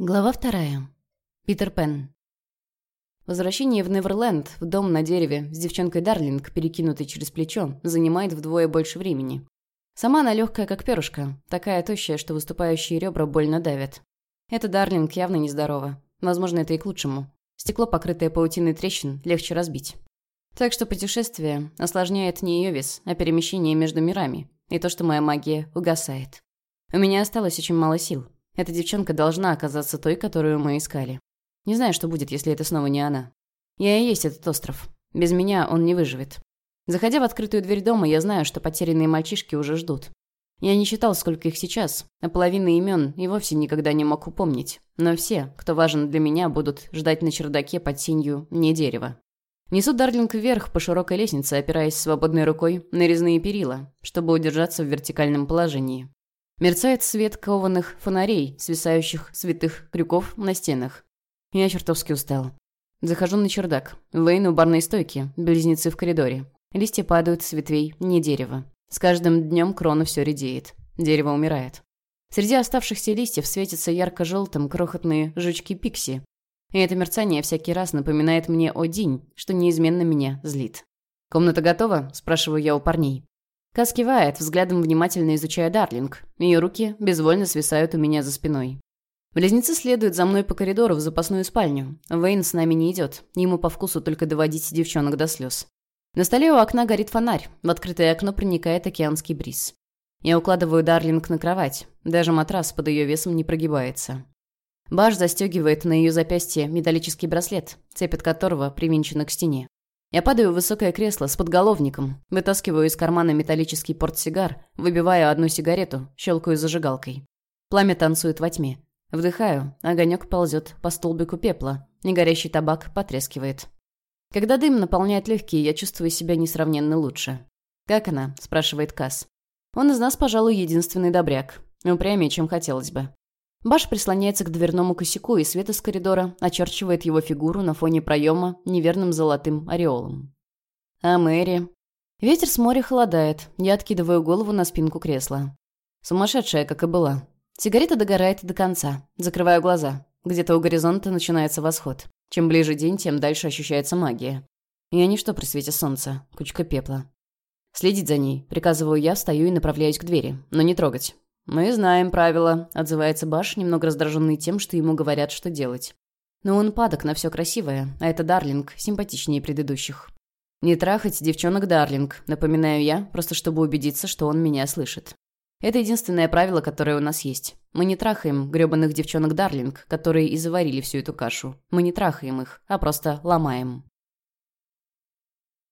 Глава вторая. Питер Пен. Возвращение в Неверленд, в дом на дереве, с девчонкой Дарлинг, перекинутой через плечо, занимает вдвое больше времени. Сама она легкая, как перышко, такая тощая, что выступающие ребра больно давят. Эта Дарлинг явно нездорова. Возможно, это и к лучшему. Стекло, покрытое паутиной трещин, легче разбить. Так что путешествие осложняет не ее вес, а перемещение между мирами, и то, что моя магия угасает. У меня осталось очень мало сил. Эта девчонка должна оказаться той, которую мы искали. Не знаю, что будет, если это снова не она. Я и есть этот остров. Без меня он не выживет. Заходя в открытую дверь дома, я знаю, что потерянные мальчишки уже ждут. Я не считал, сколько их сейчас, а половины имен и вовсе никогда не мог упомнить. Но все, кто важен для меня, будут ждать на чердаке под синью не дерева. Несу Дарлинг вверх по широкой лестнице, опираясь свободной рукой на резные перила, чтобы удержаться в вертикальном положении. Мерцает свет кованых фонарей, свисающих святых крюков на стенах. Я чертовски устал. Захожу на чердак. Вейн у барной стойки, близнецы в коридоре. Листья падают с ветвей, не дерево. С каждым днем крона все редеет. Дерево умирает. Среди оставшихся листьев светятся ярко-желтым крохотные жучки-пикси. И это мерцание всякий раз напоминает мне о день, что неизменно меня злит. «Комната готова?» – спрашиваю я у парней. Кас кивает, взглядом внимательно изучая Дарлинг. Ее руки безвольно свисают у меня за спиной. Близнецы следуют за мной по коридору в запасную спальню. Вейн с нами не идет. Ему по вкусу только доводить девчонок до слез. На столе у окна горит фонарь. В открытое окно проникает океанский бриз. Я укладываю Дарлинг на кровать. Даже матрас под ее весом не прогибается. Баш застегивает на ее запястье металлический браслет, цепь от которого привинчена к стене. Я падаю в высокое кресло с подголовником, вытаскиваю из кармана металлический портсигар, выбиваю одну сигарету, щелкаю зажигалкой. Пламя танцует во тьме. Вдыхаю, огонек ползет по столбику пепла, негорящий табак потрескивает. Когда дым наполняет легкие, я чувствую себя несравненно лучше. «Как она?» – спрашивает Касс. Он из нас, пожалуй, единственный добряк. Упрямее, чем хотелось бы. Баш прислоняется к дверному косяку, и свет из коридора очерчивает его фигуру на фоне проема неверным золотым ореолом. А Мэри? Ветер с моря холодает. Я откидываю голову на спинку кресла. Сумасшедшая, как и была. Сигарета догорает до конца. Закрываю глаза. Где-то у горизонта начинается восход. Чем ближе день, тем дальше ощущается магия. Я ничто при свете солнца. Кучка пепла. Следить за ней. Приказываю я, встаю и направляюсь к двери. Но не трогать. «Мы знаем правила», — отзывается Баш, немного раздраженный тем, что ему говорят, что делать. Но он падок на все красивое, а это Дарлинг, симпатичнее предыдущих. «Не трахать девчонок Дарлинг», — напоминаю я, просто чтобы убедиться, что он меня слышит. Это единственное правило, которое у нас есть. Мы не трахаем грёбаных девчонок Дарлинг, которые и заварили всю эту кашу. Мы не трахаем их, а просто ломаем.